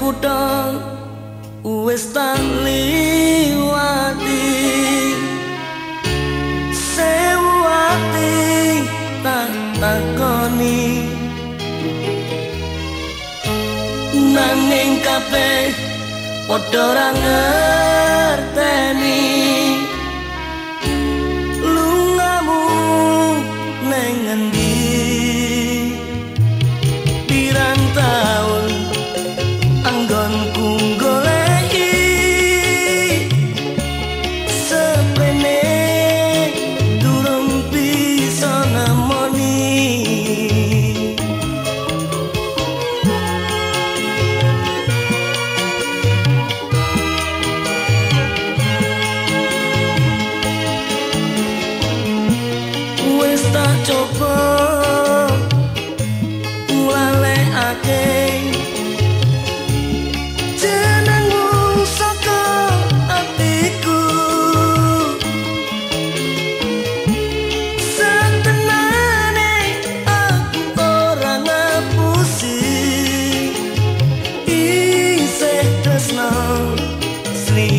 kutha wis tak liwati. Sewu ati tak takoni. Nanging kabeh padha ora ngerteni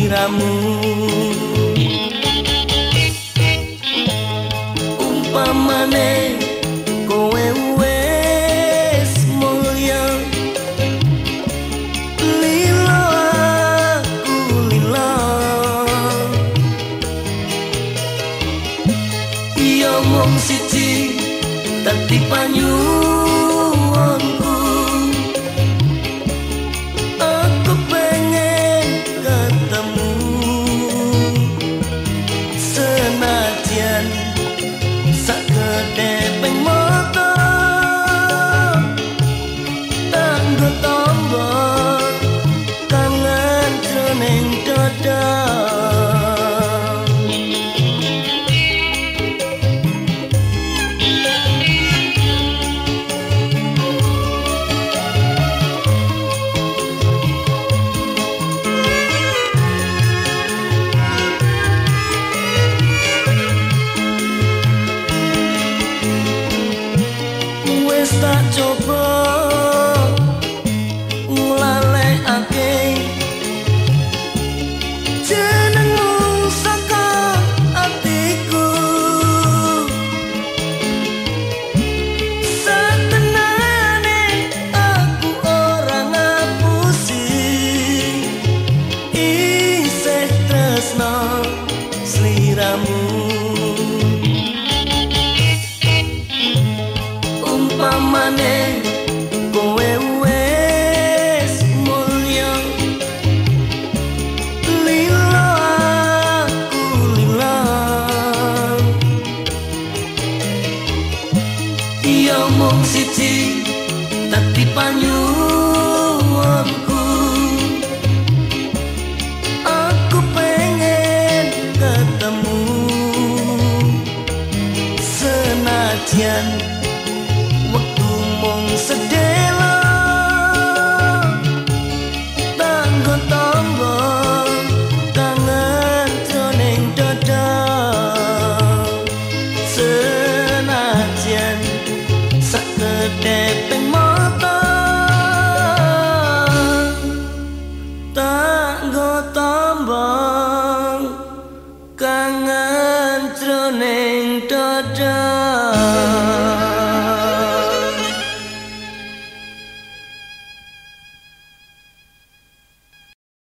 sliramu umpamane kowe wes mulya lilo aku lilo iya mung siji dadi panyuwunku mung penyuapku Aku pengen ketemu Senatian Waktu mong sedela Tanggo-tanggo Tangan joneng dada Senatian গতা